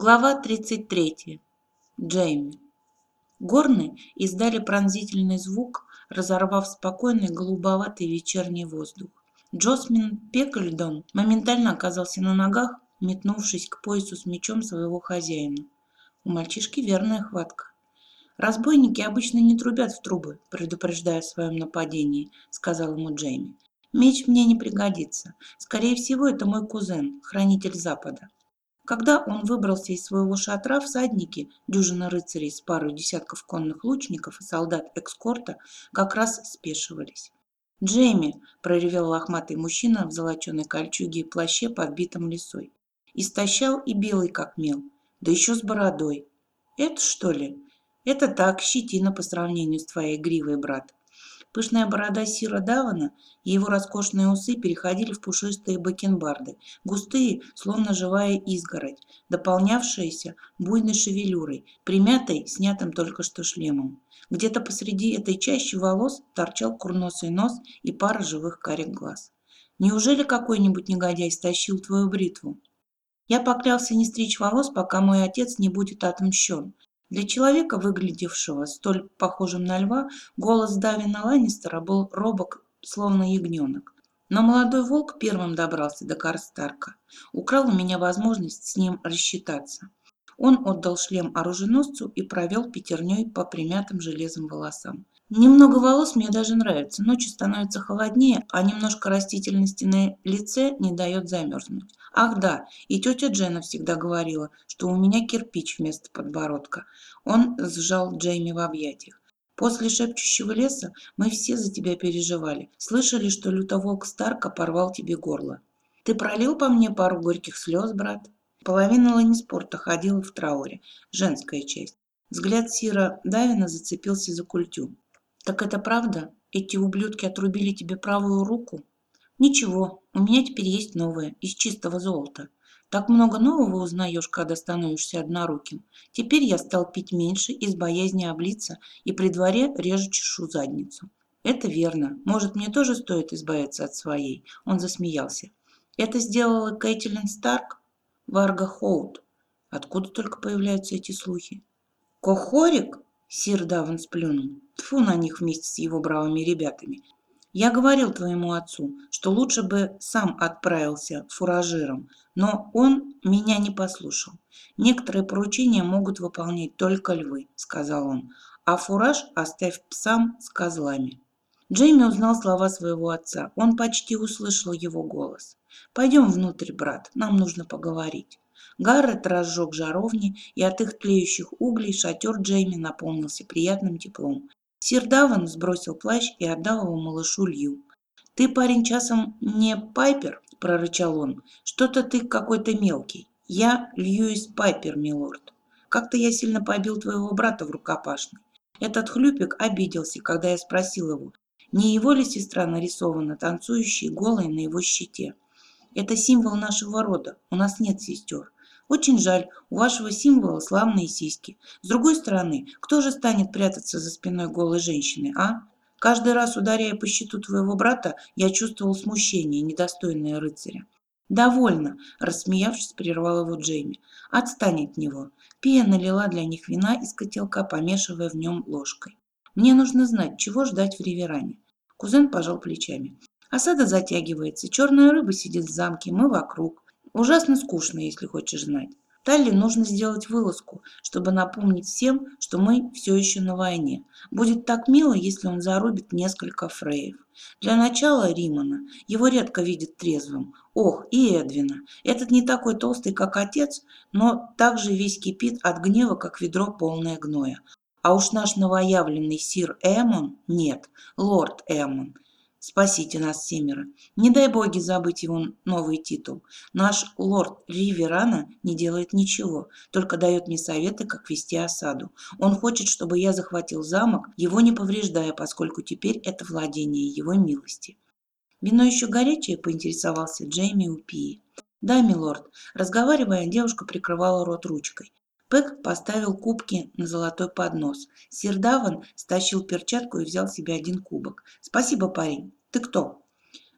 Глава 33. Джейми. Горны издали пронзительный звук, разорвав спокойный голубоватый вечерний воздух. Джосмин Пекльдон моментально оказался на ногах, метнувшись к поясу с мечом своего хозяина. У мальчишки верная хватка. «Разбойники обычно не трубят в трубы, предупреждая о своем нападении», — сказал ему Джейми. «Меч мне не пригодится. Скорее всего, это мой кузен, хранитель Запада». Когда он выбрался из своего шатра, всадники, дюжина рыцарей с парой десятков конных лучников и солдат экскорта как раз спешивались. «Джейми!» – проревел лохматый мужчина в золоченой кольчуге и плаще, подбитом лесой. Истощал и белый, как мел, да еще с бородой. «Это что ли?» «Это так, щетина по сравнению с твоей гривой, брат. Пышная борода Сира Давана и его роскошные усы переходили в пушистые бакенбарды, густые, словно живая изгородь, дополнявшиеся буйной шевелюрой, примятой, снятым только что шлемом. Где-то посреди этой чащи волос торчал курносый нос и пара живых карих глаз. «Неужели какой-нибудь негодяй стащил твою бритву?» Я поклялся не стричь волос, пока мой отец не будет отмщен, для человека, выглядевшего столь похожим на льва, голос Давина Ланнистера был робок, словно ягненок. Но молодой волк первым добрался до Карстарка, украл у меня возможность с ним рассчитаться. Он отдал шлем оруженосцу и провел пятерней по примятым железом волосам. Немного волос мне даже нравится. Ночью становится холоднее, а немножко растительности на лице не дает замерзнуть. Ах да, и тетя Джена всегда говорила, что у меня кирпич вместо подбородка. Он сжал Джейми в объятиях. После шепчущего леса мы все за тебя переживали. Слышали, что лютоволк Старка порвал тебе горло. Ты пролил по мне пару горьких слез, брат? Половина ланниспорта ходила в трауре. Женская часть. Взгляд Сира Давина зацепился за культю. Так это правда? Эти ублюдки отрубили тебе правую руку? Ничего, у меня теперь есть новое, из чистого золота. Так много нового узнаешь, когда становишься одноруким. Теперь я стал пить меньше из боязни облиться и при дворе режу чешу задницу. Это верно. Может, мне тоже стоит избавиться от своей? Он засмеялся. Это сделала Кейтилин Старк? Варга Хоут. Откуда только появляются эти слухи? Кохорик? Сир Даван сплюнул. Тфу на них вместе с его бравыми ребятами. Я говорил твоему отцу, что лучше бы сам отправился фуражиром, но он меня не послушал. Некоторые поручения могут выполнять только львы, сказал он, а фураж оставь псам с козлами. Джейми узнал слова своего отца. Он почти услышал его голос. «Пойдем внутрь, брат, нам нужно поговорить». Гаррет разжег жаровни, и от их тлеющих углей шатер Джейми наполнился приятным теплом. Сир Даван сбросил плащ и отдал его малышу Лью. «Ты, парень, часом не Пайпер?» – прорычал он. «Что-то ты какой-то мелкий. Я Льюис Пайпер, милорд. Как-то я сильно побил твоего брата в рукопашной. Этот хлюпик обиделся, когда я спросил его, не его ли сестра нарисована, танцующей голой на его щите. Это символ нашего рода, у нас нет сестер. Очень жаль, у вашего символа славные сиськи. С другой стороны, кто же станет прятаться за спиной голой женщины, а? Каждый раз, ударяя по щиту твоего брата, я чувствовал смущение, недостойное рыцаря. «Довольно», – рассмеявшись, прервал его Джейми. «Отстань от него». Пия налила для них вина из котелка, помешивая в нем ложкой. «Мне нужно знать, чего ждать в Риверане». Кузен пожал плечами. «Осада затягивается, черная рыба сидит в замке, мы вокруг. Ужасно скучно, если хочешь знать. Талли нужно сделать вылазку, чтобы напомнить всем, что мы все еще на войне. Будет так мило, если он зарубит несколько фреев. Для начала Римана. Его редко видят трезвым. Ох, и Эдвина. Этот не такой толстый, как отец, но также весь кипит от гнева, как ведро полное гноя. А уж наш новоявленный сир Эмон, нет, лорд Эмон, Спасите нас, семеро. Не дай боги забыть его новый титул. Наш лорд Риверана не делает ничего, только дает мне советы, как вести осаду. Он хочет, чтобы я захватил замок, его не повреждая, поскольку теперь это владение его милости. Вино еще горячее, поинтересовался Джейми у Пии. Да, милорд. Разговаривая, девушка прикрывала рот ручкой. Пэк поставил кубки на золотой поднос. Сир Даван стащил перчатку и взял себе один кубок. «Спасибо, парень. Ты кто?»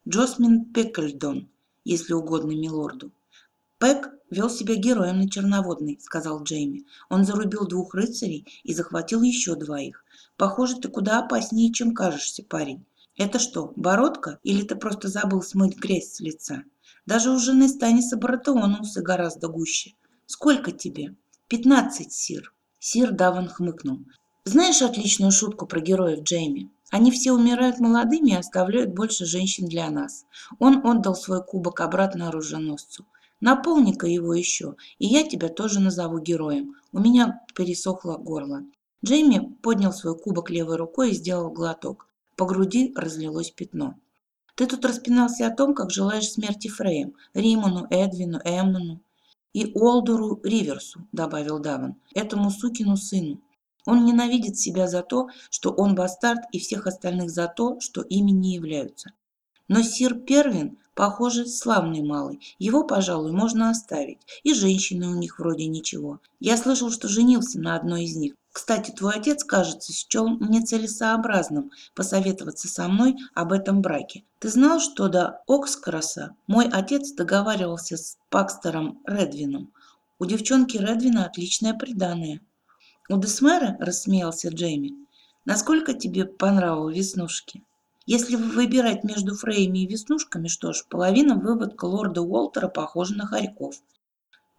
«Джосмин Пекльдон, если угодно милорду». Пэк вел себя героем на Черноводной, сказал Джейми. Он зарубил двух рыцарей и захватил еще двоих. Похоже, ты куда опаснее, чем кажешься, парень. Это что, бородка? Или ты просто забыл смыть грязь с лица? Даже у жены Станиса усы гораздо гуще. Сколько тебе? Пятнадцать, Сир. Сир Даван хмыкнул. Знаешь отличную шутку про героев Джейми? Они все умирают молодыми и оставляют больше женщин для нас. Он отдал свой кубок обратно оруженосцу. Наполни-ка его еще, и я тебя тоже назову героем. У меня пересохло горло. Джейми поднял свой кубок левой рукой и сделал глоток. По груди разлилось пятно. Ты тут распинался о том, как желаешь смерти Фреям, Риману, Эдвину, Эммону и Олдору Риверсу, добавил Даван, этому сукину сыну. Он ненавидит себя за то, что он бастард, и всех остальных за то, что ими не являются. Но сир Первин, похоже, славный малый. Его, пожалуй, можно оставить. И женщины у них вроде ничего. Я слышал, что женился на одной из них. Кстати, твой отец, кажется, счел нецелесообразным посоветоваться со мной об этом браке. Ты знал, что до Окскроса мой отец договаривался с Пакстером Редвином? У девчонки Редвина отличное приданое. У Десмера рассмеялся Джейми. Насколько тебе понравились веснушки? Если выбирать между Фреями и Веснушками, что ж, половина выводка лорда Уолтера похожа на хорьков.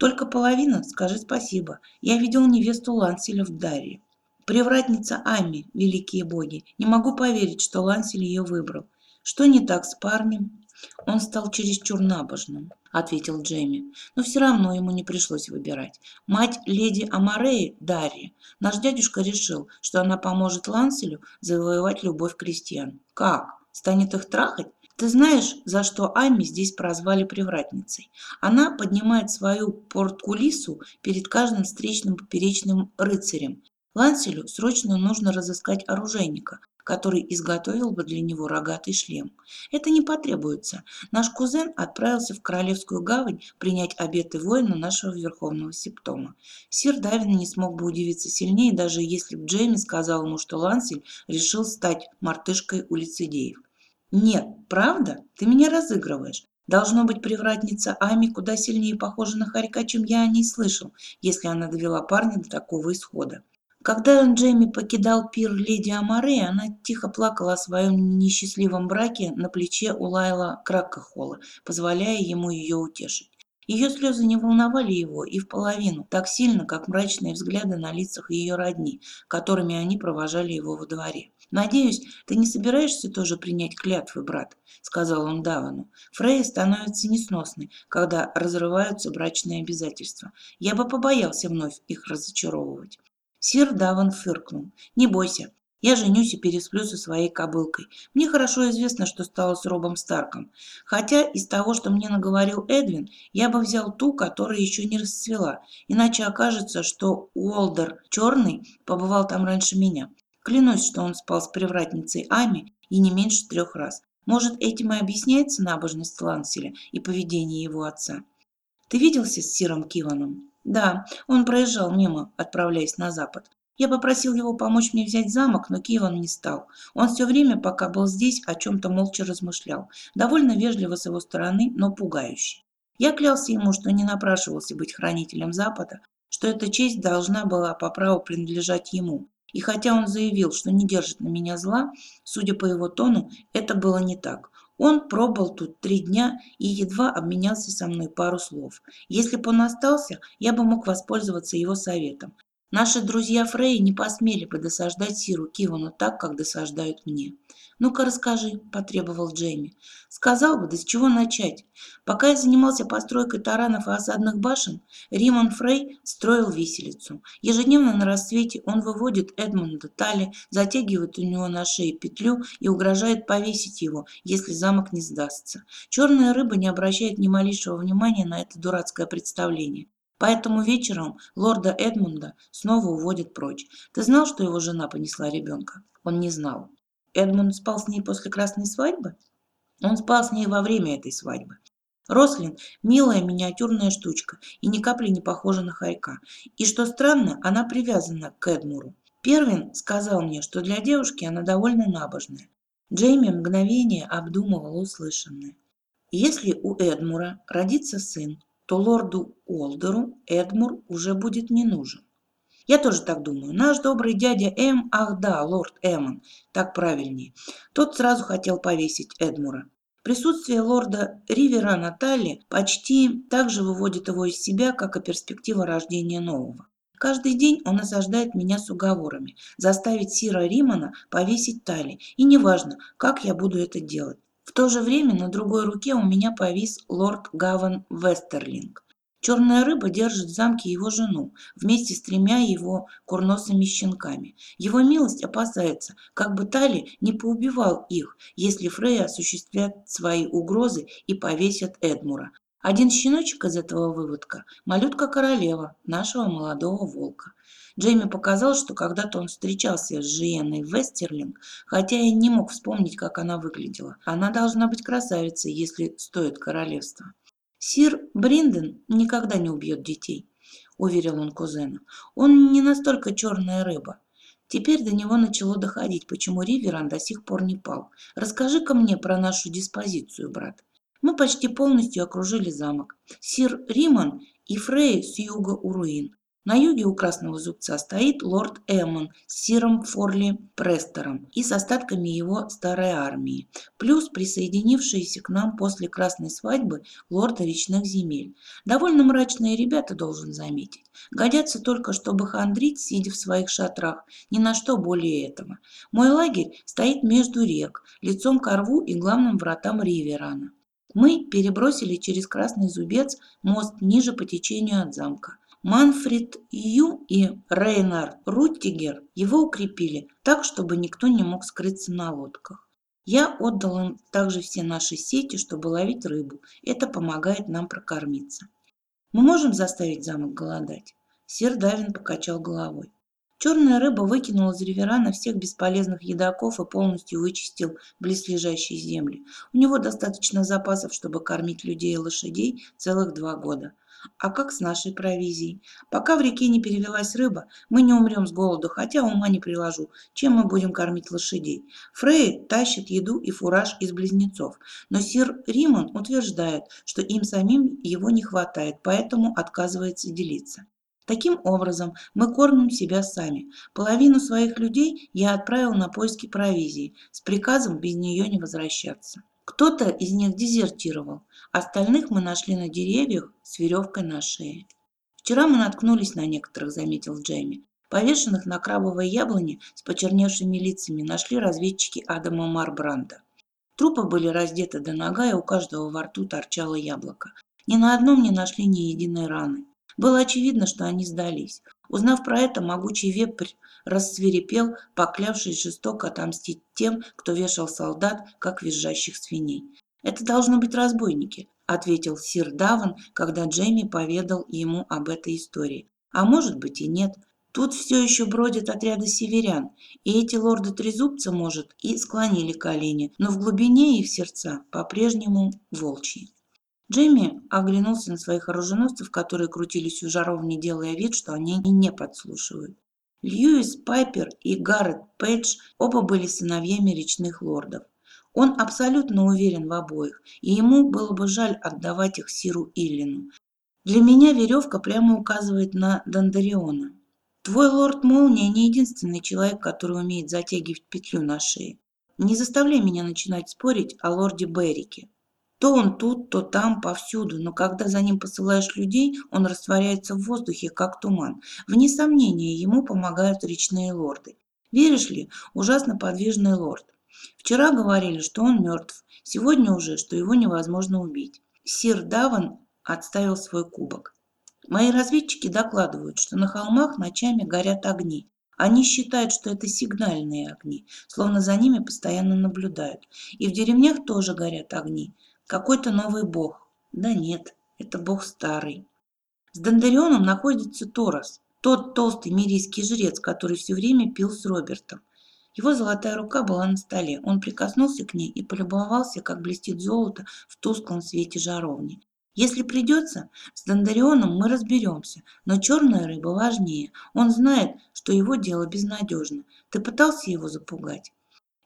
Только половина, скажи спасибо. Я видел невесту Ланселя в Дарье. Привратница Ами, великие боги. Не могу поверить, что Лансель ее выбрал. Что не так с парнем? Он стал чересчур набожным, ответил Джейми. Но все равно ему не пришлось выбирать. Мать леди Амареи, Дарья, наш дядюшка решил, что она поможет Ланселю завоевать любовь крестьян. Как? Станет их трахать? Ты знаешь, за что Ами здесь прозвали привратницей? Она поднимает свою порткулису перед каждым встречным поперечным рыцарем. Ланселю срочно нужно разыскать оружейника, который изготовил бы для него рогатый шлем. Это не потребуется. Наш кузен отправился в Королевскую гавань принять обеты воина нашего Верховного Септома. Сир Давин не смог бы удивиться сильнее, даже если бы Джейми сказал ему, что Лансель решил стать мартышкой у лицедеев. «Нет, правда? Ты меня разыгрываешь. Должно быть, привратница Ами куда сильнее похожа на хорька, чем я о ней слышал, если она довела парня до такого исхода. Когда Джейми покидал пир леди Амаре, она тихо плакала о своем несчастливом браке на плече у Лайла Кракахола, позволяя ему ее утешить. Ее слезы не волновали его и в половину, так сильно, как мрачные взгляды на лицах ее родни, которыми они провожали его во дворе. «Надеюсь, ты не собираешься тоже принять клятвы, брат?» – сказал он Давану. «Фрейя становится несносной, когда разрываются брачные обязательства. Я бы побоялся вновь их разочаровывать». Сир Даван фыркнул. «Не бойся, я женюсь и пересплю со своей кобылкой. Мне хорошо известно, что стало с Робом Старком. Хотя из того, что мне наговорил Эдвин, я бы взял ту, которая еще не расцвела. Иначе окажется, что Уолдер Черный побывал там раньше меня. Клянусь, что он спал с привратницей Ами и не меньше трех раз. Может, этим и объясняется набожность Ланселя и поведение его отца. Ты виделся с Сиром Киваном? Да, он проезжал мимо, отправляясь на запад. Я попросил его помочь мне взять замок, но Киеван не стал. Он все время, пока был здесь, о чем-то молча размышлял. Довольно вежливо с его стороны, но пугающе. Я клялся ему, что не напрашивался быть хранителем Запада, что эта честь должна была по праву принадлежать ему. И хотя он заявил, что не держит на меня зла, судя по его тону, это было не так. Он пробыл тут три дня и едва обменялся со мной пару слов. Если бы он остался, я бы мог воспользоваться его советом. Наши друзья Фрей не посмели бы досаждать Сиру Кивану так, как досаждают мне. «Ну-ка расскажи», – потребовал Джейми. «Сказал бы, да с чего начать? Пока я занимался постройкой таранов и осадных башен, Риман Фрей строил виселицу. Ежедневно на рассвете он выводит Эдмунда Тали, затягивает у него на шее петлю и угрожает повесить его, если замок не сдастся. Черная рыба не обращает ни малейшего внимания на это дурацкое представление. Поэтому вечером лорда Эдмунда снова уводят прочь. Ты знал, что его жена понесла ребенка? Он не знал. Эдмунд спал с ней после красной свадьбы? Он спал с ней во время этой свадьбы. Рослин – милая миниатюрная штучка и ни капли не похожа на хорька. И что странно, она привязана к Эдмуру. Первин сказал мне, что для девушки она довольно набожная. Джейми мгновение обдумывал услышанное. Если у Эдмура родится сын, то лорду Олдеру Эдмур уже будет не нужен. Я тоже так думаю. Наш добрый дядя М, ах да, лорд Эммон, так правильнее. Тот сразу хотел повесить Эдмура. Присутствие лорда Ривера Натали почти так же выводит его из себя, как и перспектива рождения нового. Каждый день он осаждает меня с уговорами, заставить Сира Римана повесить Тали, и неважно, как я буду это делать. В то же время на другой руке у меня повис лорд Гаван Вестерлинг. Черная рыба держит в замке его жену вместе с тремя его курносыми щенками. Его милость опасается, как бы Тали не поубивал их, если Фрей осуществят свои угрозы и повесят Эдмура. Один щеночек из этого выводка – малютка королева, нашего молодого волка. Джейми показал, что когда-то он встречался с Жиенной Вестерлинг, хотя и не мог вспомнить, как она выглядела. Она должна быть красавицей, если стоит королевства. Сир Бринден никогда не убьет детей, уверил он кузена. Он не настолько черная рыба. Теперь до него начало доходить, почему Риверан до сих пор не пал. Расскажи-ка мне про нашу диспозицию, брат. Мы почти полностью окружили замок. Сир Риман и Фрей с юга у руин. На юге у Красного Зубца стоит лорд Эммон с Сиром Форли Престором и с остатками его старой армии, плюс присоединившиеся к нам после Красной свадьбы лорда речных земель. Довольно мрачные ребята, должен заметить. Годятся только, чтобы хандрить, сидя в своих шатрах, ни на что более этого. Мой лагерь стоит между рек, лицом к рву и главным вратам Риверана. Мы перебросили через Красный Зубец мост ниже по течению от замка. Манфред Ю и Рейнар Руттигер его укрепили так, чтобы никто не мог скрыться на лодках. Я отдал им также все наши сети, чтобы ловить рыбу. Это помогает нам прокормиться. Мы можем заставить замок голодать? Сир Давин покачал головой. Черная рыба выкинула из реверана всех бесполезных едоков и полностью вычистил близлежащие земли. У него достаточно запасов, чтобы кормить людей и лошадей целых два года. А как с нашей провизией? Пока в реке не перевелась рыба, мы не умрем с голоду, хотя ума не приложу, чем мы будем кормить лошадей. Фрей тащит еду и фураж из близнецов, но сир Римон утверждает, что им самим его не хватает, поэтому отказывается делиться. Таким образом, мы кормим себя сами. Половину своих людей я отправил на поиски провизии с приказом без нее не возвращаться. Кто-то из них дезертировал, остальных мы нашли на деревьях с веревкой на шее. Вчера мы наткнулись на некоторых, заметил Джейми. Повешенных на крабовой яблоне с почерневшими лицами нашли разведчики Адама Марбранда. Трупы были раздеты до нога, и у каждого во рту торчало яблоко. Ни на одном не нашли ни единой раны. Было очевидно, что они сдались. Узнав про это, могучий вепрь рассверепел, поклявшись жестоко отомстить тем, кто вешал солдат, как визжащих свиней. «Это должно быть разбойники», — ответил сир Даван, когда Джейми поведал ему об этой истории. «А может быть и нет. Тут все еще бродят отряды северян, и эти лорды-трезубца, может, и склонили колени, но в глубине их сердца по-прежнему волчьи». Джейми оглянулся на своих оруженосцев, которые крутились у жаровни, делая вид, что они не подслушивают. Льюис Пайпер и Гаррет Пейдж оба были сыновьями речных лордов. Он абсолютно уверен в обоих, и ему было бы жаль отдавать их Сиру Иллину. Для меня веревка прямо указывает на Дондариона. Твой лорд Молния не единственный человек, который умеет затягивать петлю на шее. Не заставляй меня начинать спорить о лорде Беррике. То он тут, то там, повсюду, но когда за ним посылаешь людей, он растворяется в воздухе, как туман. Вне сомнения, ему помогают речные лорды. Веришь ли, ужасно подвижный лорд. Вчера говорили, что он мертв, сегодня уже, что его невозможно убить. Сир Даван отставил свой кубок. Мои разведчики докладывают, что на холмах ночами горят огни. Они считают, что это сигнальные огни, словно за ними постоянно наблюдают. И в деревнях тоже горят огни. Какой-то новый бог. Да нет, это бог старый. С Дондарионом находится Торос, тот толстый мирийский жрец, который все время пил с Робертом. Его золотая рука была на столе. Он прикоснулся к ней и полюбовался, как блестит золото в тусклом свете жаровни. Если придется, с Дондарионом мы разберемся, но черная рыба важнее. Он знает, что его дело безнадежно. Ты пытался его запугать?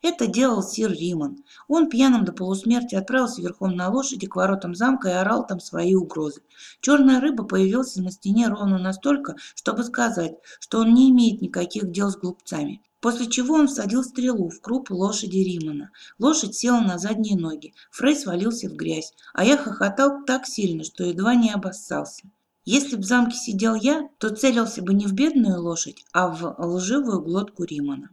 Это делал сир Риман. Он пьяным до полусмерти отправился верхом на лошади к воротам замка и орал там свои угрозы. Черная рыба появился на стене ровно настолько, чтобы сказать, что он не имеет никаких дел с глупцами. После чего он всадил стрелу в круп лошади Римана. Лошадь села на задние ноги. Фрей свалился в грязь, а я хохотал так сильно, что едва не обоссался. Если б в замке сидел я, то целился бы не в бедную лошадь, а в лживую глотку Римана.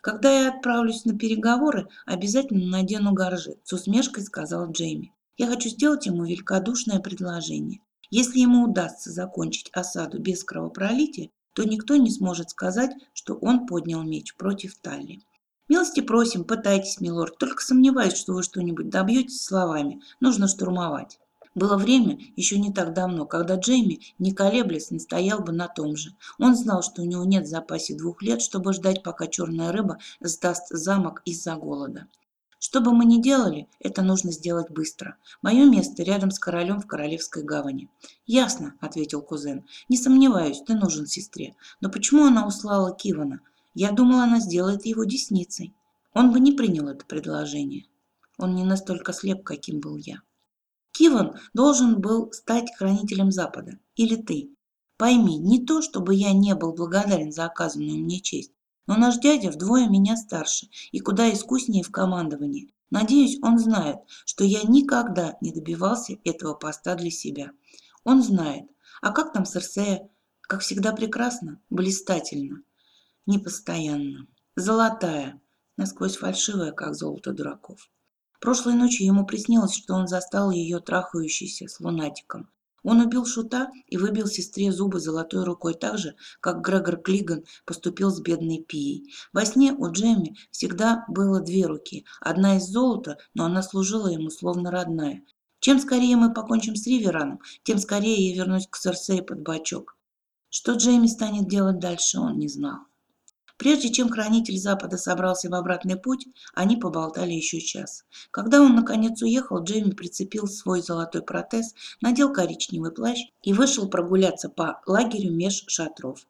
Когда я отправлюсь на переговоры, обязательно надену горжет, с усмешкой сказал Джейми. Я хочу сделать ему великодушное предложение. Если ему удастся закончить осаду без кровопролития, то никто не сможет сказать, что он поднял меч против Талли. Милости просим, пытайтесь, милорд, только сомневаюсь, что вы что-нибудь добьетесь словами. Нужно штурмовать. Было время, еще не так давно, когда Джейми, не колеблясь, настоял бы на том же. Он знал, что у него нет в запасе двух лет, чтобы ждать, пока черная рыба сдаст замок из-за голода. Что бы мы ни делали, это нужно сделать быстро. Мое место рядом с королем в Королевской гавани. Ясно, ответил кузен. Не сомневаюсь, ты нужен сестре. Но почему она услала Кивана? Я думала, она сделает его десницей. Он бы не принял это предложение. Он не настолько слеп, каким был я. Киван должен был стать хранителем Запада. Или ты. Пойми, не то, чтобы я не был благодарен за оказанную мне честь, но наш дядя вдвое меня старше и куда искуснее в командовании. Надеюсь, он знает, что я никогда не добивался этого поста для себя. Он знает. А как там Серсея? Как всегда прекрасно, блистательно, непостоянно, золотая, насквозь фальшивая, как золото дураков. Прошлой ночью ему приснилось, что он застал ее трахающейся с лунатиком. Он убил шута и выбил сестре зубы золотой рукой так же, как Грегор Клиган поступил с бедной Пией. Во сне у Джемми всегда было две руки. Одна из золота, но она служила ему словно родная. Чем скорее мы покончим с Ривераном, тем скорее я вернусь к Серсей под бачок. Что Джейми станет делать дальше, он не знал. Прежде чем хранитель Запада собрался в обратный путь, они поболтали еще час. Когда он наконец уехал, Джейми прицепил свой золотой протез, надел коричневый плащ и вышел прогуляться по лагерю меж шатров.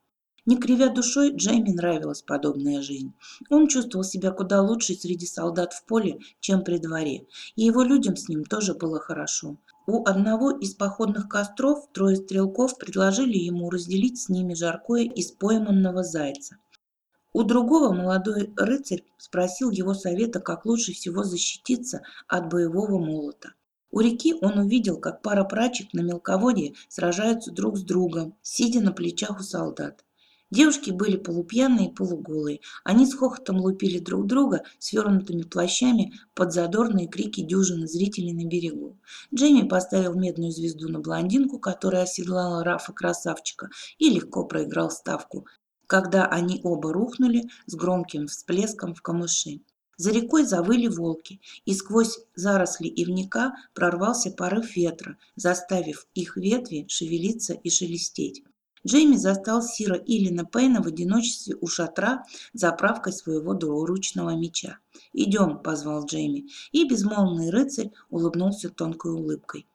Не кривя душой, Джейми нравилась подобная жизнь. Он чувствовал себя куда лучше среди солдат в поле, чем при дворе, и его людям с ним тоже было хорошо. У одного из походных костров трое стрелков предложили ему разделить с ними жаркое из пойманного зайца. У другого молодой рыцарь спросил его совета, как лучше всего защититься от боевого молота. У реки он увидел, как пара прачек на мелководье сражаются друг с другом, сидя на плечах у солдат. Девушки были полупьяные и полуголые. Они с хохотом лупили друг друга свернутыми плащами под задорные крики дюжины зрителей на берегу. Джейми поставил медную звезду на блондинку, которая оседлала Рафа красавчика, и легко проиграл ставку, когда они оба рухнули с громким всплеском в камыши. За рекой завыли волки, и сквозь заросли ивника прорвался порыв ветра, заставив их ветви шевелиться и шелестеть. Джейми застал Сира Иллина Пейна в одиночестве у шатра за правкой своего двуручного меча. «Идем», — позвал Джейми, и безмолвный рыцарь улыбнулся тонкой улыбкой.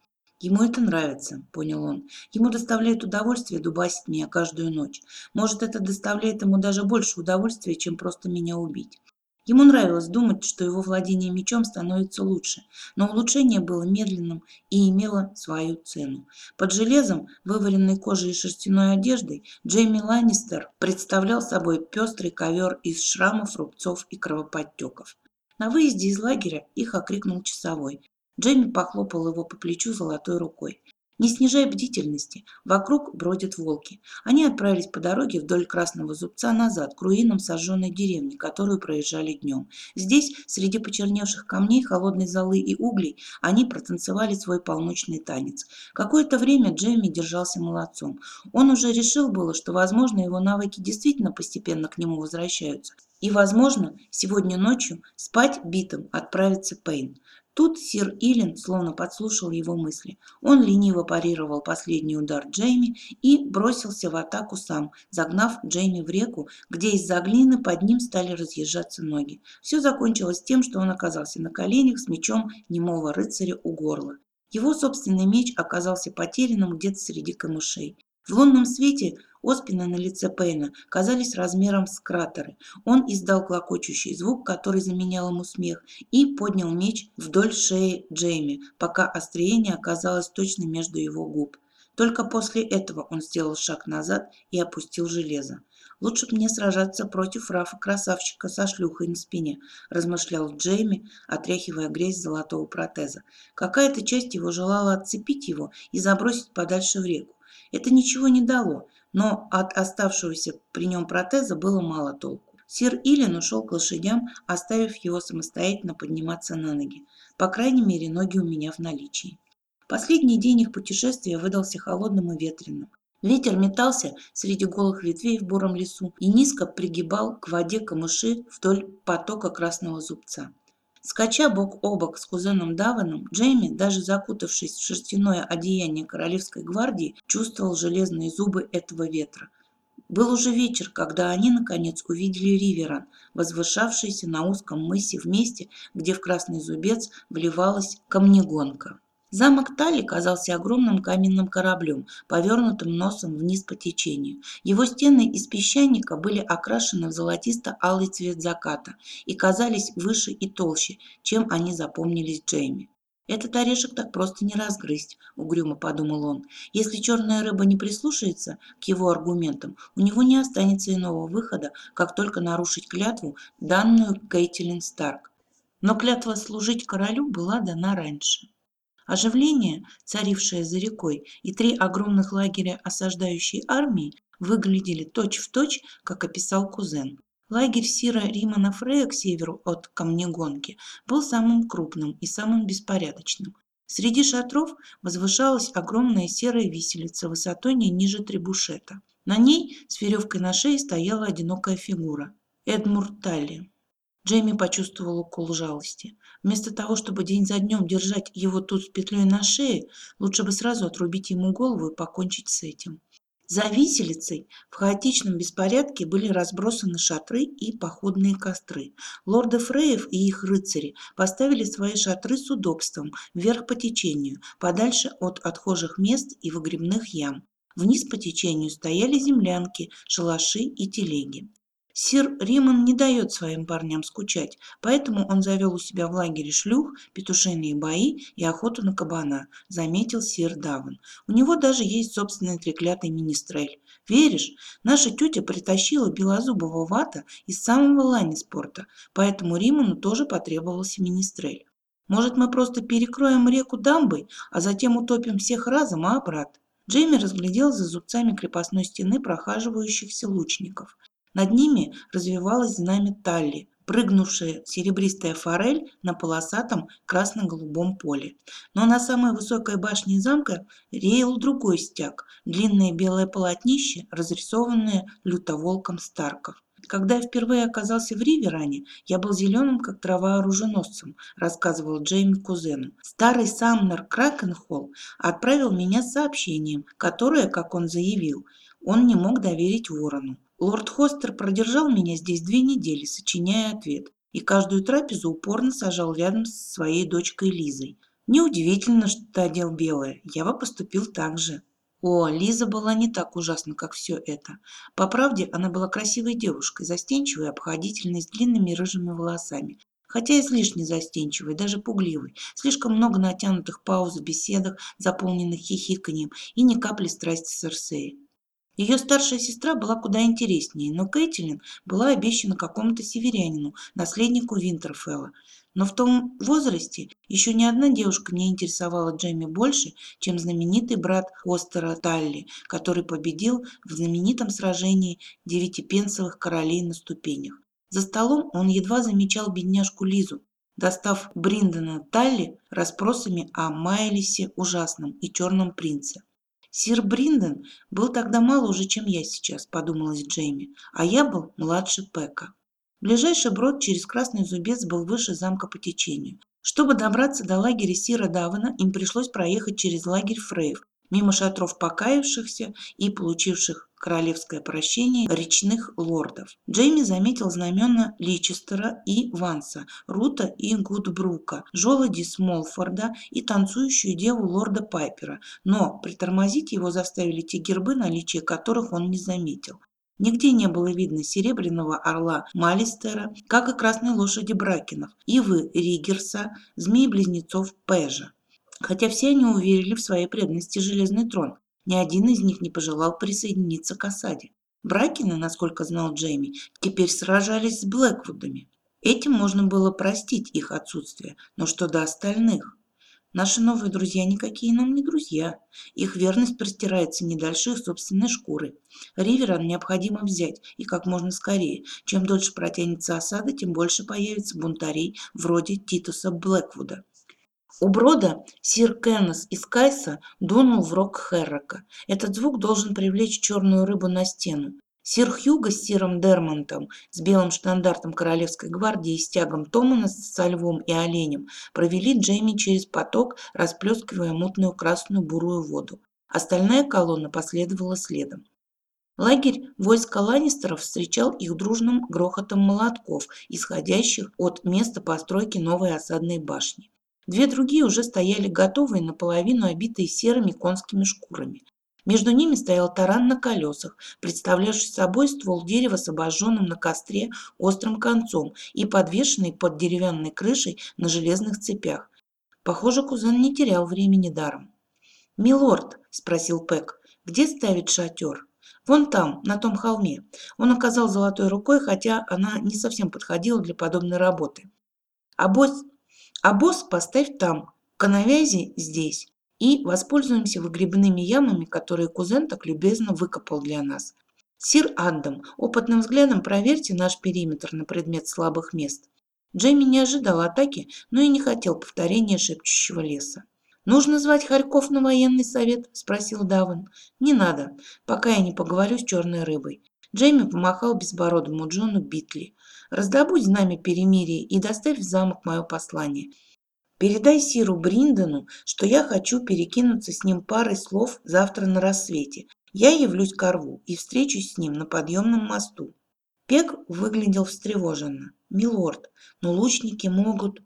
Ему это нравится, понял он. Ему доставляет удовольствие дубасить меня каждую ночь. Может, это доставляет ему даже больше удовольствия, чем просто меня убить. Ему нравилось думать, что его владение мечом становится лучше, но улучшение было медленным и имело свою цену. Под железом, вываренной кожей и шерстяной одеждой, Джейми Ланнистер представлял собой пестрый ковер из шрамов, рубцов и кровоподтеков. На выезде из лагеря их окрикнул часовой. Джейми похлопал его по плечу золотой рукой. Не снижая бдительности, вокруг бродят волки. Они отправились по дороге вдоль Красного Зубца назад, к руинам сожженной деревни, которую проезжали днем. Здесь, среди почерневших камней, холодной золы и углей, они протанцевали свой полночный танец. Какое-то время Джейми держался молодцом. Он уже решил было, что, возможно, его навыки действительно постепенно к нему возвращаются. И, возможно, сегодня ночью спать битым отправится Пейн. Тут сир Илин словно подслушал его мысли. Он лениво парировал последний удар Джейми и бросился в атаку сам, загнав Джейми в реку, где из-за глины под ним стали разъезжаться ноги. Все закончилось тем, что он оказался на коленях с мечом немого рыцаря у горла. Его собственный меч оказался потерянным где-то среди камышей. В лунном свете оспины на лице Пейна казались размером с кратеры. Он издал клокочущий звук, который заменял ему смех, и поднял меч вдоль шеи Джейми, пока острие не оказалось точно между его губ. Только после этого он сделал шаг назад и опустил железо. «Лучше б мне сражаться против Рафа-красавчика со шлюхой на спине», – размышлял Джейми, отряхивая грязь золотого протеза. Какая-то часть его желала отцепить его и забросить подальше в реку. Это ничего не дало, но от оставшегося при нем протеза было мало толку. Сир Илин ушел к лошадям, оставив его самостоятельно подниматься на ноги. По крайней мере, ноги у меня в наличии. Последний день их путешествия выдался холодным и ветреным. Ветер метался среди голых ветвей в буром лесу и низко пригибал к воде камыши вдоль потока красного зубца. Скача бок о бок с кузеном Даваном, Джейми, даже закутавшись в шерстяное одеяние Королевской гвардии, чувствовал железные зубы этого ветра. Был уже вечер, когда они, наконец, увидели Риверан, возвышавшийся на узком мысе в месте, где в красный зубец вливалась камнегонка. Замок Тали казался огромным каменным кораблем, повернутым носом вниз по течению. Его стены из песчаника были окрашены в золотисто-алый цвет заката и казались выше и толще, чем они запомнились Джейми. «Этот орешек так просто не разгрызть», – угрюмо подумал он. «Если черная рыба не прислушается к его аргументам, у него не останется иного выхода, как только нарушить клятву, данную Кейтилин Старк». Но клятва служить королю была дана раньше. Оживление, царившее за рекой, и три огромных лагеря осаждающей армии выглядели точь-в-точь, точь, как описал кузен. Лагерь Сира Римана Фрея к северу от Камнегонки был самым крупным и самым беспорядочным. Среди шатров возвышалась огромная серая виселица высотой не ниже требушета. На ней с веревкой на шее стояла одинокая фигура – Эдмур Талли. Джейми почувствовал укол жалости. Вместо того, чтобы день за днем держать его тут с петлей на шее, лучше бы сразу отрубить ему голову и покончить с этим. За виселицей в хаотичном беспорядке были разбросаны шатры и походные костры. Лорды Фреев и их рыцари поставили свои шатры с удобством вверх по течению, подальше от отхожих мест и выгребных ям. Вниз по течению стояли землянки, шалаши и телеги. Сир Риман не дает своим парням скучать, поэтому он завел у себя в лагере шлюх, петушиные бои и охоту на кабана, заметил сир Даван. У него даже есть собственный треклятый министрель. Веришь, наша тетя притащила белозубого вата из самого Ланиспорта, поэтому Риману тоже потребовался министрель. Может, мы просто перекроем реку дамбой, а затем утопим всех разом, а, брат? Джейми разглядел за зубцами крепостной стены прохаживающихся лучников. Над ними развивалось знамя Талли, прыгнувшая серебристая форель на полосатом красно-голубом поле. Но на самой высокой башне замка реял другой стяг – длинное белое полотнище, разрисованное лютоволком Старков. Когда я впервые оказался в Риверане, я был зеленым, как трава оруженосцем, рассказывал Джейми кузену. Старый Самнер Кракенхолл отправил меня с сообщением, которое, как он заявил, он не мог доверить ворону. Лорд Хостер продержал меня здесь две недели, сочиняя ответ, и каждую трапезу упорно сажал рядом с своей дочкой Лизой. Неудивительно, что ты одел белое. Я бы поступил так же. О, Лиза была не так ужасна, как все это. По правде, она была красивой девушкой, застенчивой, обходительной, с длинными рыжими волосами. Хотя излишне застенчивой, даже пугливой. Слишком много натянутых пауз в беседах, заполненных хихиканьем, и ни капли страсти Серсеи. Ее старшая сестра была куда интереснее, но Кэтлин была обещана какому-то северянину, наследнику Винтерфелла. Но в том возрасте еще ни одна девушка не интересовала Джейми больше, чем знаменитый брат Остера Талли, который победил в знаменитом сражении девятипенсовых королей на ступенях. За столом он едва замечал бедняжку Лизу, достав Бриндона Талли расспросами о Майлисе Ужасном и Черном Принце. Сир Бринден был тогда мало уже, чем я сейчас, подумалась Джейми, а я был младше Пека. Ближайший брод через Красный Зубец был выше замка по течению. Чтобы добраться до лагеря Сира Давана, им пришлось проехать через лагерь Фрейв, мимо шатров покаявшихся и получивших королевское прощение речных лордов. Джейми заметил знамена Личестера и Ванса, Рута и Гудбрука, желуди Смолфорда и танцующую деву лорда Пайпера, но притормозить его заставили те гербы, наличие которых он не заметил. Нигде не было видно серебряного орла Малистера, как и красной лошади Бракенов, ивы Ригерса, змеи-близнецов Пэжа. Хотя все они уверили в своей преданности Железный трон, ни один из них не пожелал присоединиться к осаде. Бракины, насколько знал Джейми, теперь сражались с Блэквудами. Этим можно было простить их отсутствие, но что до остальных? Наши новые друзья никакие нам не друзья. Их верность простирается не дальше их собственной шкуры. Риверан необходимо взять, и как можно скорее. Чем дольше протянется осада, тем больше появится бунтарей вроде Титуса Блэквуда. У брода сир Кеннес из Кайса дунул в рог Херрока. Этот звук должен привлечь черную рыбу на стену. Сир Хьюго с сиром Дермонтом, с белым штандартом Королевской гвардии и стягом Томана со львом и оленем провели Джейми через поток, расплескивая мутную красную бурую воду. Остальная колонна последовала следом. Лагерь войска Ланнистеров встречал их дружным грохотом молотков, исходящих от места постройки новой осадной башни. Две другие уже стояли готовые, наполовину обитые серыми конскими шкурами. Между ними стоял таран на колесах, представлявший собой ствол дерева с обожженным на костре острым концом и подвешенный под деревянной крышей на железных цепях. Похоже, кузен не терял времени даром. «Милорд», — спросил Пэк, — «где ставить шатер?» «Вон там, на том холме». Он оказал золотой рукой, хотя она не совсем подходила для подобной работы. «Обоз а босс поставь там, канавязи здесь. И воспользуемся выгребными ямами, которые кузен так любезно выкопал для нас. Сир Андам, опытным взглядом проверьте наш периметр на предмет слабых мест. Джейми не ожидал атаки, но и не хотел повторения шепчущего леса. «Нужно звать Харьков на военный совет?» – спросил Даван. «Не надо, пока я не поговорю с черной рыбой». Джейми помахал безбородому Джону Битли. Раздобудь знамя перемирия и доставь в замок мое послание. Передай Сиру Бриндону, что я хочу перекинуться с ним парой слов завтра на рассвете. Я явлюсь к и встречусь с ним на подъемном мосту. Пек выглядел встревоженно. «Милорд, но лучники могут...»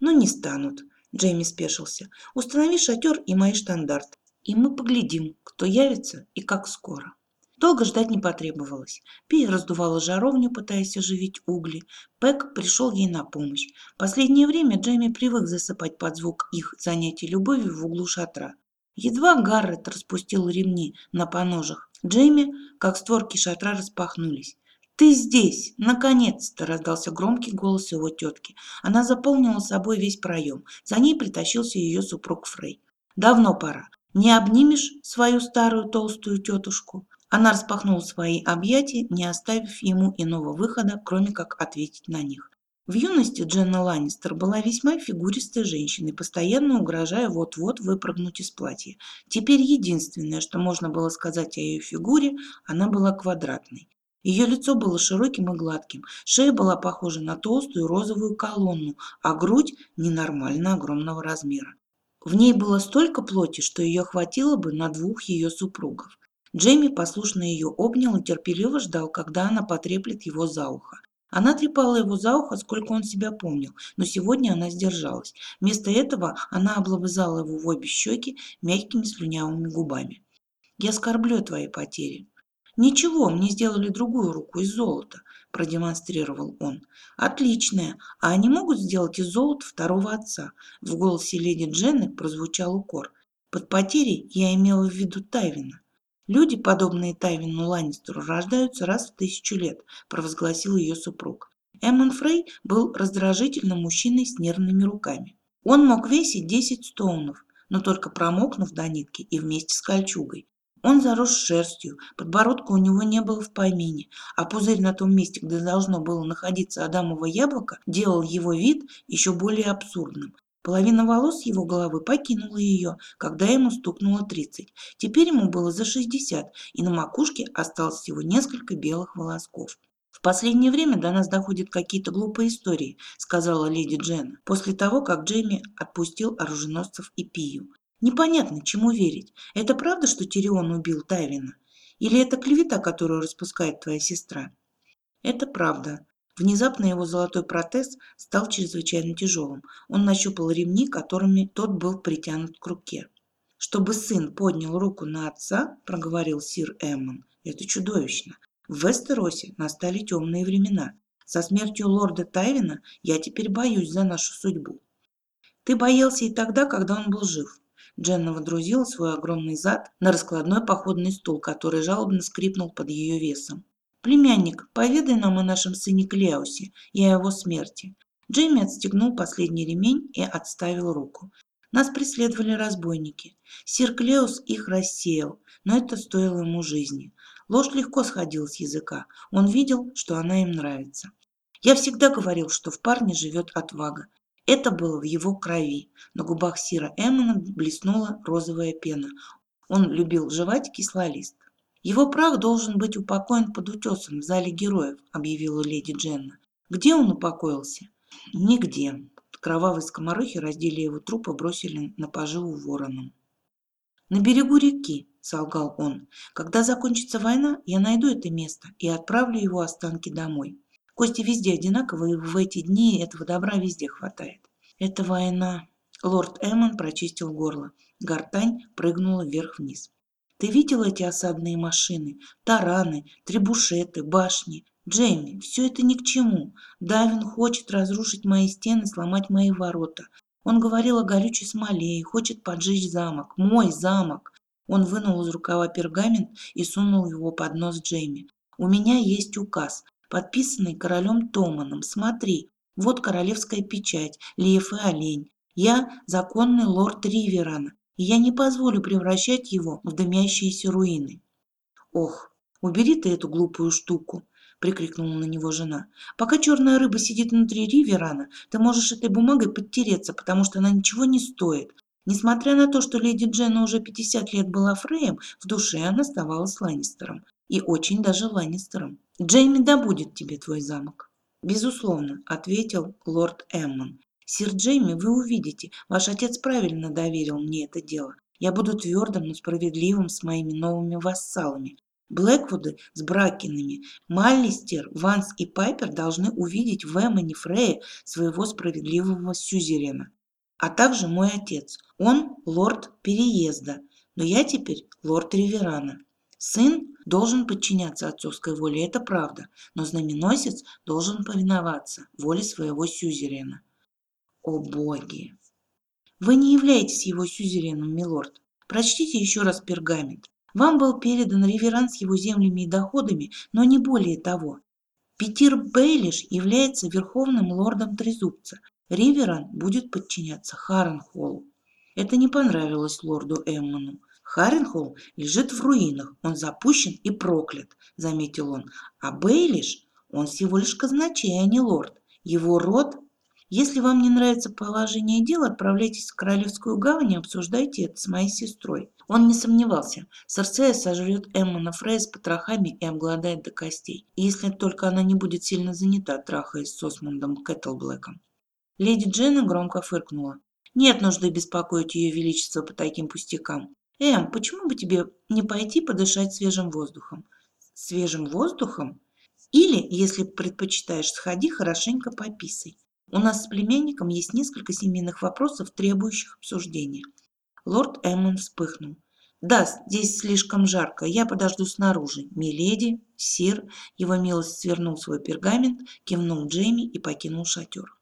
«Ну, не станут», — Джейми спешился. «Установи шатер и мои штандарты, и мы поглядим, кто явится и как скоро». Долго ждать не потребовалось. Пи раздувала жаровню, пытаясь оживить угли. Пэк пришел ей на помощь. Последнее время Джейми привык засыпать под звук их занятий любовью в углу шатра. Едва Гаррет распустил ремни на поножах, Джейми, как створки шатра, распахнулись. «Ты здесь! Наконец-то!» – раздался громкий голос его тетки. Она заполнила собой весь проем. За ней притащился ее супруг Фрей. «Давно пора. Не обнимешь свою старую толстую тетушку?» Она распахнула свои объятия, не оставив ему иного выхода, кроме как ответить на них. В юности Дженна Ланнистер была весьма фигуристой женщиной, постоянно угрожая вот-вот выпрыгнуть из платья. Теперь единственное, что можно было сказать о ее фигуре, она была квадратной. Ее лицо было широким и гладким, шея была похожа на толстую розовую колонну, а грудь ненормально огромного размера. В ней было столько плоти, что ее хватило бы на двух ее супругов. Джейми послушно ее обнял и терпеливо ждал, когда она потреплет его за ухо. Она трепала его за ухо, сколько он себя помнил, но сегодня она сдержалась. Вместо этого она облобызала его в обе щеки мягкими слюнявыми губами. «Я скорблю твои потери». «Ничего, мне сделали другую руку из золота», – продемонстрировал он. «Отличная. А они могут сделать из золота второго отца?» В голосе леди Дженны прозвучал укор. «Под потерей я имела в виду Тайвина». Люди, подобные Тайвину Ланнистеру, рождаются раз в тысячу лет, провозгласил ее супруг. Эммон Фрей был раздражительным мужчиной с нервными руками. Он мог весить 10 стоунов, но только промокнув до нитки и вместе с кольчугой. Он зарос шерстью, подбородка у него не было в помине, а пузырь на том месте, где должно было находиться Адамово яблоко, делал его вид еще более абсурдным. Половина волос его головы покинула ее, когда ему стукнуло 30. Теперь ему было за 60, и на макушке осталось всего несколько белых волосков. «В последнее время до нас доходят какие-то глупые истории», сказала леди Дженна, после того, как Джейми отпустил оруженосцев и Пию. Непонятно, чему верить. Это правда, что Тирион убил Тайвина? Или это клевета, которую распускает твоя сестра? Это правда. Внезапно его золотой протез стал чрезвычайно тяжелым. Он нащупал ремни, которыми тот был притянут к руке. «Чтобы сын поднял руку на отца», – проговорил сир Эммон, – «это чудовищно. В Вестеросе настали темные времена. Со смертью лорда Тайвина я теперь боюсь за нашу судьбу». «Ты боялся и тогда, когда он был жив. Дженна водрузила свой огромный зад на раскладной походный стул, который жалобно скрипнул под ее весом. «Племянник, поведай нам о нашем сыне Клеусе и о его смерти». Джейми отстегнул последний ремень и отставил руку. Нас преследовали разбойники. Сир Клеус их рассеял, но это стоило ему жизни. Ложь легко сходила с языка. Он видел, что она им нравится. Я всегда говорил, что в парне живет отвага. Это было в его крови. На губах Сира Эммона блеснула розовая пена. Он любил жевать кислолист. «Его прах должен быть упокоен под утесом в зале героев», – объявила леди Дженна. «Где он упокоился?» «Нигде». Кровавые скоморохи раздели его труп и бросили на поживу вороном. «На берегу реки», – солгал он. «Когда закончится война, я найду это место и отправлю его останки домой. Кости везде одинаковые, в эти дни этого добра везде хватает. Это война. Лорд Эммон прочистил горло. Гортань прыгнула вверх-вниз. Ты видел эти осадные машины? Тараны, требушеты, башни. Джейми, все это ни к чему. Давин хочет разрушить мои стены, сломать мои ворота. Он говорил о горючей смоле и хочет поджечь замок. Мой замок. Он вынул из рукава пергамент и сунул его под нос Джейми. У меня есть указ подписанный королем Томаном. Смотри, вот королевская печать, лев и олень. Я законный лорд Риверана, и я не позволю превращать его в дымящиеся руины. Ох, убери ты эту глупую штуку, прикрикнула на него жена. Пока черная рыба сидит внутри Риверана, ты можешь этой бумагой подтереться, потому что она ничего не стоит. Несмотря на то, что леди Дженна уже 50 лет была Фреем, в душе она оставалась Ланнистером. И очень даже Ланнистером. Джейми добудет тебе твой замок. Безусловно, ответил лорд Эммон. Сир Джейми, вы увидите, ваш отец правильно доверил мне это дело. Я буду твердым, но справедливым с моими новыми вассалами. Блэквуды с Бракинами, Маллистер, Ванс и Пайпер должны увидеть в Эммоне Фрея своего справедливого сюзерена. А также мой отец. Он лорд переезда, но я теперь лорд Риверана. Сын должен подчиняться отцовской воле, это правда, но знаменосец должен повиноваться воле своего сюзерена. О боги! Вы не являетесь его сюзереном, милорд. Прочтите еще раз пергамент. Вам был передан реверанс его землями и доходами, но не более того. Петир Бейлиш является верховным лордом Трезубца. Риверан будет подчиняться Харенхоллу. Это не понравилось лорду Эммону. Харенхолл лежит в руинах, он запущен и проклят, заметил он. А Бейлиш, он всего лишь казначей, а не лорд. Его род... Если вам не нравится положение дел, отправляйтесь в Королевскую гавань и обсуждайте это с моей сестрой. Он не сомневался. Серсея сожрет Эммона Фрей с потрохами и обгладает до костей. Если только она не будет сильно занята, трахаясь с Осмондом Кэтлблэком. Леди Дженна громко фыркнула. Нет нужды беспокоить ее величество по таким пустякам. Эм, почему бы тебе не пойти подышать свежим воздухом? Свежим воздухом? Или, если предпочитаешь, сходи хорошенько пописай. У нас с племянником есть несколько семейных вопросов, требующих обсуждения. Лорд Эммон вспыхнул. «Да, здесь слишком жарко. Я подожду снаружи. Миледи, сир...» Его милость свернул свой пергамент, кивнул Джейми и покинул шатер.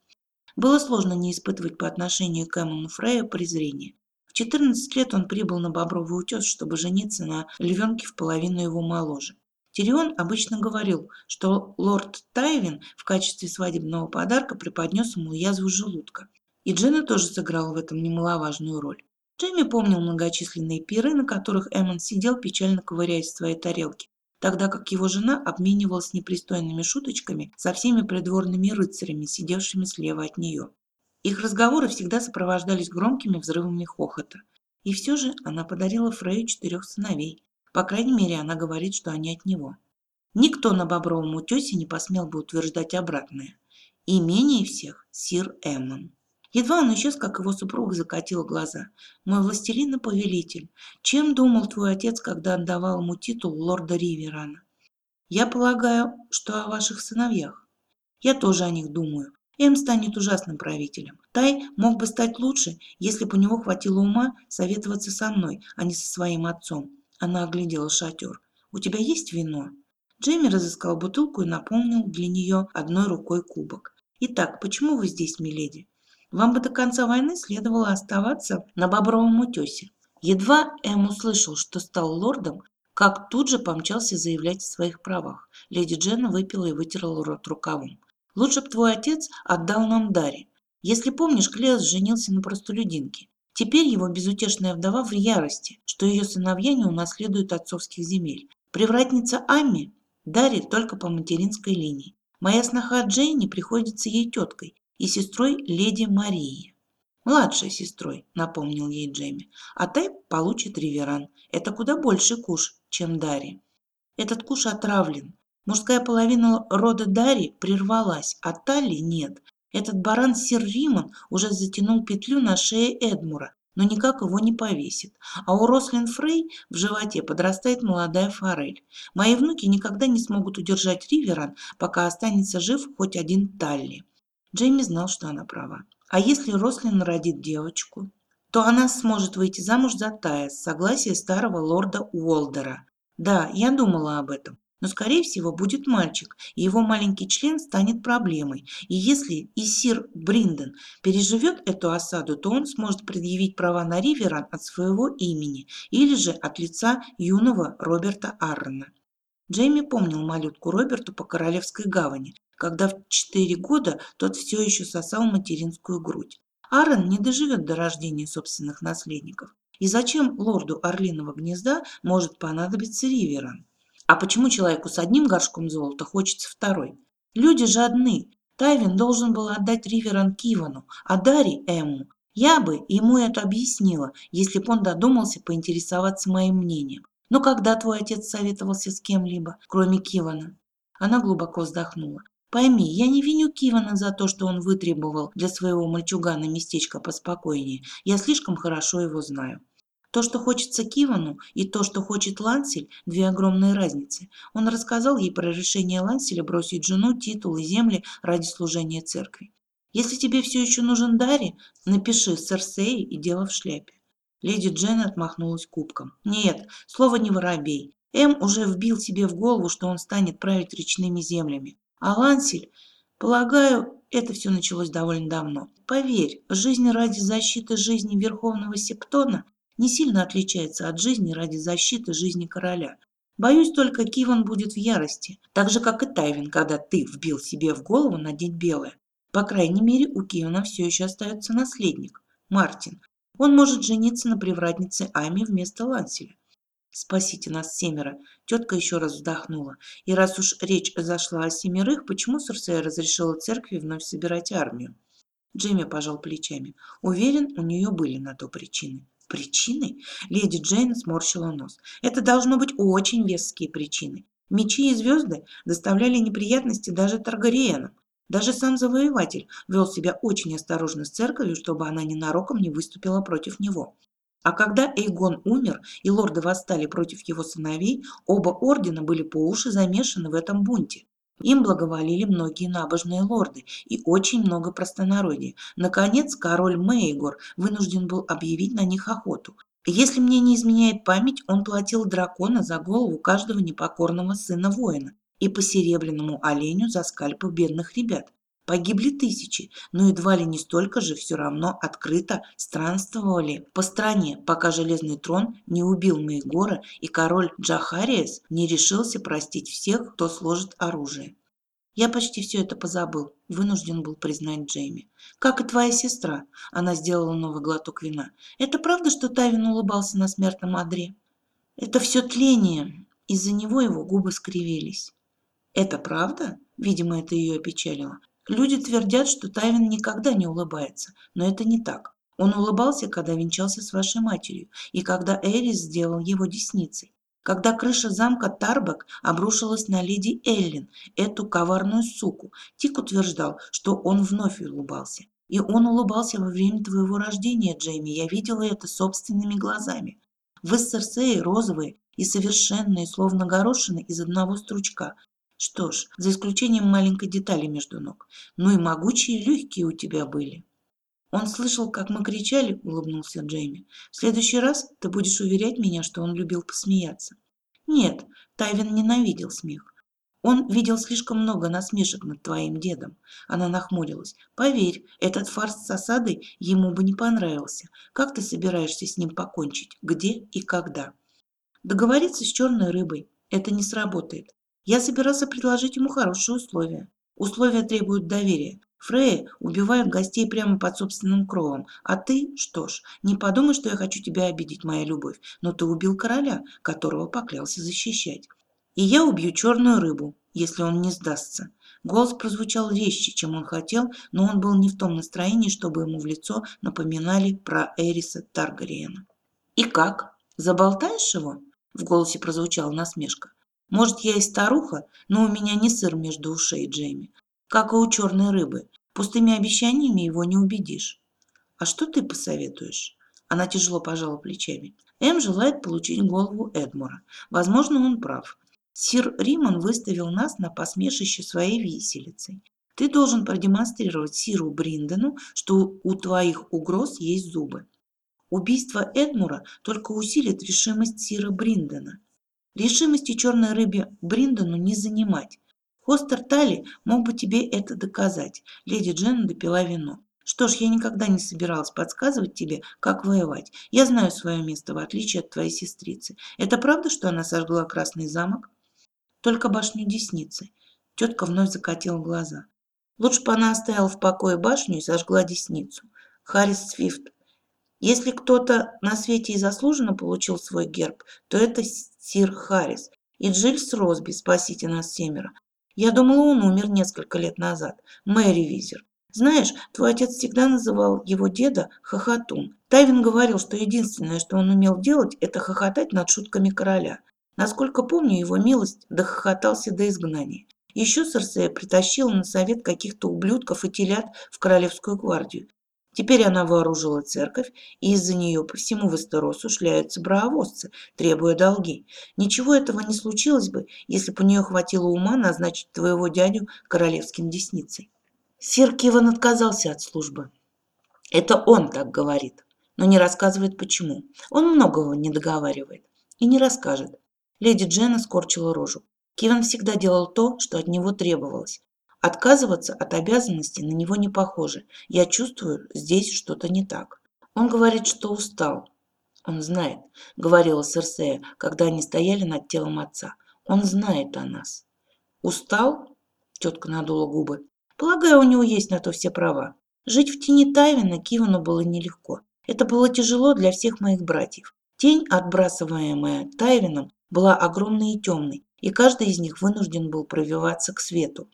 Было сложно не испытывать по отношению к Эммону Фрею презрения. 14 лет он прибыл на Бобровый утес, чтобы жениться на львенке в половину его моложе. Тирион обычно говорил, что лорд Тайвин в качестве свадебного подарка преподнес ему язву желудка. И Дженна тоже сыграла в этом немаловажную роль. Джейми помнил многочисленные пиры, на которых Эммон сидел, печально ковыряясь в своей тарелке, тогда как его жена обменивалась непристойными шуточками со всеми придворными рыцарями, сидевшими слева от нее. Их разговоры всегда сопровождались громкими взрывами хохота. И все же она подарила Фрею четырех сыновей. По крайней мере, она говорит, что они от него. Никто на Бобровом утесе не посмел бы утверждать обратное. И менее всех сир Эммон. Едва он исчез, как его супруга закатила глаза. «Мой властелин и повелитель, чем думал твой отец, когда отдавал ему титул лорда Риверана?» «Я полагаю, что о ваших сыновьях». «Я тоже о них думаю. Эм станет ужасным правителем. Тай мог бы стать лучше, если бы у него хватило ума советоваться со мной, а не со своим отцом». Она оглядела шатер. «У тебя есть вино?» Джейми разыскал бутылку и наполнил для нее одной рукой кубок. «Итак, почему вы здесь, миледи?» Вам бы до конца войны следовало оставаться на Бобровом утесе. Едва Эм услышал, что стал лордом, как тут же помчался заявлять о своих правах. Леди Дженна выпила и вытерла рот рукавом. «Лучше б твой отец отдал нам Дарри. Если помнишь, Клеос женился на простолюдинке. Теперь его безутешная вдова в ярости, что ее сыновья не унаследуют отцовских земель. Привратница Амми Дарри только по материнской линии. Моя сноха Джейни приходится ей теткой, и сестрой леди Марии. Младшей сестрой, напомнил ей Джейми. А Тай получит Риверан. Это куда больше куш, чем Дарри. Этот куш отравлен. Мужская половина рода Дарри прервалась, а Талли нет. Этот баран Сир Риман уже затянул петлю на шее Эдмура, но никак его не повесит. А у Рослин Фрей в животе подрастает молодая форель. Мои внуки никогда не смогут удержать Риверан, пока останется жив хоть один Талли. Джейми знал, что она права. А если Рослин родит девочку, то она сможет выйти замуж за Тая с согласия старого лорда Уолдера. Да, я думала об этом. Но, скорее всего, будет мальчик, и его маленький член станет проблемой. И если Исир Бринден переживет эту осаду, то он сможет предъявить права на Риверан от своего имени или же от лица юного Роберта Аррена. Джейми помнил малютку Роберту по Королевской гавани, когда в четыре года тот все еще сосал материнскую грудь. Аарон не доживет до рождения собственных наследников. И зачем лорду Орлиного гнезда может понадобиться Риверан? А почему человеку с одним горшком золота хочется второй? Люди жадны. Тайвин должен был отдать Риверан Кивану, а Дари Эмму. Я бы ему это объяснила, если бы он додумался поинтересоваться моим мнением. Но когда твой отец советовался с кем-либо, кроме Кивана? Она глубоко вздохнула. Пойми, я не виню Кивана за то, что он вытребовал для своего мальчугана местечко поспокойнее. Я слишком хорошо его знаю. То, что хочется Кивану, и то, что хочет Лансель – две огромные разницы. Он рассказал ей про решение Ланселя бросить жену, титул и земли ради служения церкви. Если тебе все еще нужен Дарри, напиши Серсеи и дело в шляпе. Леди Джен отмахнулась кубком. Нет, слово не воробей. М уже вбил себе в голову, что он станет править речными землями. А Лансель, полагаю, это все началось довольно давно. Поверь, жизнь ради защиты жизни Верховного Септона не сильно отличается от жизни ради защиты жизни короля. Боюсь, только Киван будет в ярости, так же, как и Тайвин, когда ты вбил себе в голову надеть белое. По крайней мере, у Кивана все еще остается наследник, Мартин. Он может жениться на привратнице Ами вместо Ланселя. Спасите нас семеро. Тетка еще раз вздохнула. И раз уж речь зашла о семерых, почему Сурсея разрешила церкви вновь собирать армию? Джейми пожал плечами. Уверен, у нее были на то причины. Причины? Леди Джейн сморщила нос. Это должно быть очень веские причины. Мечи и звезды доставляли неприятности даже Таргариенам. Даже сам завоеватель вел себя очень осторожно с церковью, чтобы она ненароком не выступила против него. А когда Эйгон умер и лорды восстали против его сыновей, оба ордена были по уши замешаны в этом бунте. Им благоволили многие набожные лорды и очень много простонародия. Наконец, король Мейгор вынужден был объявить на них охоту. Если мне не изменяет память, он платил дракона за голову каждого непокорного сына воина и по серебряному оленю за скальпы бедных ребят. Погибли тысячи, но едва ли не столько же все равно открыто странствовали по стране, пока Железный Трон не убил Мейгора и король Джахариес не решился простить всех, кто сложит оружие. Я почти все это позабыл, вынужден был признать Джейми. Как и твоя сестра, она сделала новый глоток вина. Это правда, что Тайвин улыбался на смертном одре? Это все тление. Из-за него его губы скривились. Это правда? Видимо, это ее опечалило. Люди твердят, что Тайвин никогда не улыбается, но это не так. Он улыбался, когда венчался с вашей матерью, и когда Эрис сделал его десницей. Когда крыша замка Тарбак обрушилась на леди Эллин, эту коварную суку, Тик утверждал, что он вновь улыбался. И он улыбался во время твоего рождения, Джейми. Я видела это собственными глазами. Вы с Серсеей розовые и совершенные, словно горошины из одного стручка. Что ж, за исключением маленькой детали между ног. Ну и могучие легкие у тебя были. Он слышал, как мы кричали, улыбнулся Джейми. В следующий раз ты будешь уверять меня, что он любил посмеяться. Нет, Тайвин ненавидел смех. Он видел слишком много насмешек над твоим дедом. Она нахмурилась. Поверь, этот фарс с осадой ему бы не понравился. Как ты собираешься с ним покончить? Где и когда? Договориться с черной рыбой. Это не сработает. Я собирался предложить ему хорошие условия. Условия требуют доверия. Фрея убивают гостей прямо под собственным кровом. А ты, что ж, не подумай, что я хочу тебя обидеть, моя любовь, но ты убил короля, которого поклялся защищать. И я убью черную рыбу, если он не сдастся. Голос прозвучал резче, чем он хотел, но он был не в том настроении, чтобы ему в лицо напоминали про Эриса Таргариена. «И как? Заболтаешь его?» В голосе прозвучала насмешка. «Может, я и старуха, но у меня не сыр между ушей, Джейми как и у черной рыбы. Пустыми обещаниями его не убедишь. А что ты посоветуешь? Она тяжело пожала плечами. Эм желает получить голову Эдмора. Возможно, он прав. Сир Риман выставил нас на посмешище своей виселицей. Ты должен продемонстрировать Сиру Бриндену, что у твоих угроз есть зубы. Убийство Эдмура только усилит решимость Сира Бриндена. Решимости черной рыбе Бриндену не занимать. Хостер Тали мог бы тебе это доказать. Леди Дженна допила вино. Что ж, я никогда не собиралась подсказывать тебе, как воевать. Я знаю свое место, в отличие от твоей сестрицы. Это правда, что она сожгла Красный замок? Только башню Десницы. Тетка вновь закатила глаза. Лучше бы она оставила в покое башню и сожгла Десницу. Харрис Свифт. Если кто-то на свете и заслуженно получил свой герб, то это сир Харрис. И Джильс Росби, спасите нас семеро. Я думала, он умер несколько лет назад. Мэри Визер. Знаешь, твой отец всегда называл его деда хохотун. Тайвин говорил, что единственное, что он умел делать, это хохотать над шутками короля. Насколько помню, его милость дохохотался до изгнания. Еще Серсея притащила на совет каких-то ублюдков и телят в Королевскую гвардию. Теперь она вооружила церковь, и из-за нее по всему Вестеросу шляются браовозцы, требуя долги. Ничего этого не случилось бы, если бы у нее хватило ума назначить твоего дядю королевским десницей. Сир Киван отказался от службы. Это он так говорит, но не рассказывает почему. Он многого не договаривает и не расскажет. Леди Дженна скорчила рожу. Киван всегда делал то, что от него требовалось. Отказываться от обязанностей на него не похоже. Я чувствую, здесь что-то не так. Он говорит, что устал. Он знает, говорила Серсея, когда они стояли над телом отца. Он знает о нас. Устал? Тетка надула губы. Полагаю, у него есть на то все права. Жить в тени Тайвина Кивану было нелегко. Это было тяжело для всех моих братьев. Тень, отбрасываемая Тайвином, была огромной и темной, и каждый из них вынужден был пробиваться к свету.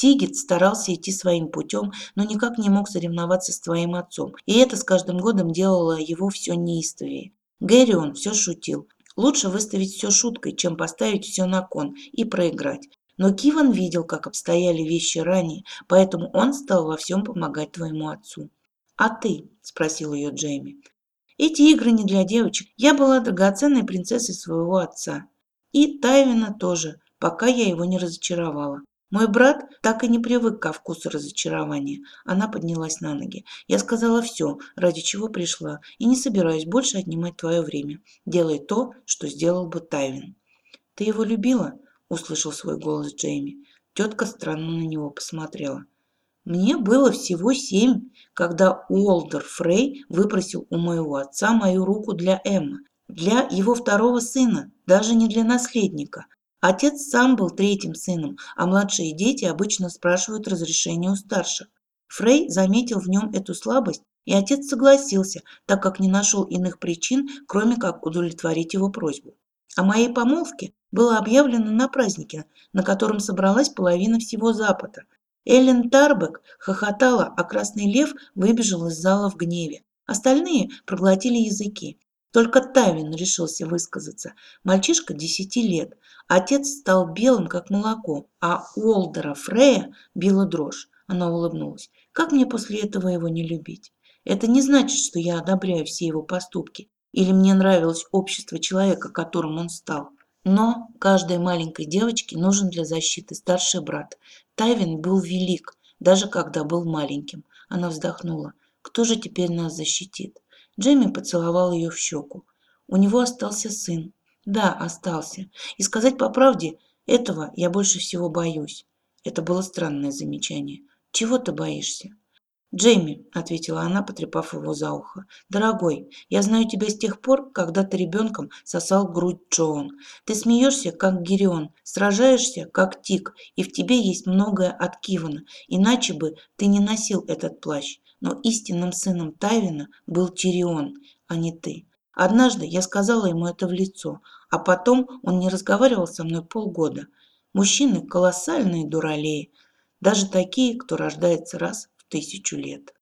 Тигет старался идти своим путем, но никак не мог соревноваться с твоим отцом, и это с каждым годом делало его все неистовее. Гэри он все шутил. Лучше выставить все шуткой, чем поставить все на кон и проиграть. Но Киван видел, как обстояли вещи ранее, поэтому он стал во всем помогать твоему отцу. «А ты?» – спросил ее Джейми. «Эти игры не для девочек. Я была драгоценной принцессой своего отца. И Тайвина тоже, пока я его не разочаровала. Мой брат так и не привык ко вкусу разочарования. Она поднялась на ноги. Я сказала все, ради чего пришла, и не собираюсь больше отнимать твое время. Делай то, что сделал бы Тайвин. Ты его любила? Услышал свой голос Джейми. Тетка странно на него посмотрела. Мне было всего семь, когда Уолдер Фрей выпросил у моего отца мою руку для Эммы. Для его второго сына, даже не для наследника. Отец сам был третьим сыном, а младшие дети обычно спрашивают разрешения у старших. Фрей заметил в нем эту слабость, и отец согласился, так как не нашел иных причин, кроме как удовлетворить его просьбу. О моей помолвке было объявлено на празднике, на котором собралась половина всего Запада. Эллен Тарбек хохотала, а Красный Лев выбежал из зала в гневе. Остальные проглотили языки. Только Тавин решился высказаться. Мальчишка десяти лет. Отец стал белым, как молоко, а Уолдера Фрея била дрожь. Она улыбнулась. Как мне после этого его не любить? Это не значит, что я одобряю все его поступки или мне нравилось общество человека, которым он стал. Но каждой маленькой девочке нужен для защиты старший брат. Тайвин был велик, даже когда был маленьким. Она вздохнула. Кто же теперь нас защитит? Джейми поцеловал ее в щеку. У него остался сын. Да, остался. И сказать по правде, этого я больше всего боюсь. Это было странное замечание. Чего ты боишься? «Джейми», — ответила она, потрепав его за ухо, — «дорогой, я знаю тебя с тех пор, когда ты ребенком сосал грудь Джоан. Ты смеешься, как Гирион, сражаешься, как Тик, и в тебе есть многое от Кивана, иначе бы ты не носил этот плащ. Но истинным сыном Тайвина был Тирион, а не ты. Однажды я сказала ему это в лицо, а потом он не разговаривал со мной полгода. Мужчины – колоссальные дуралеи, даже такие, кто рождается раз тысячу лет.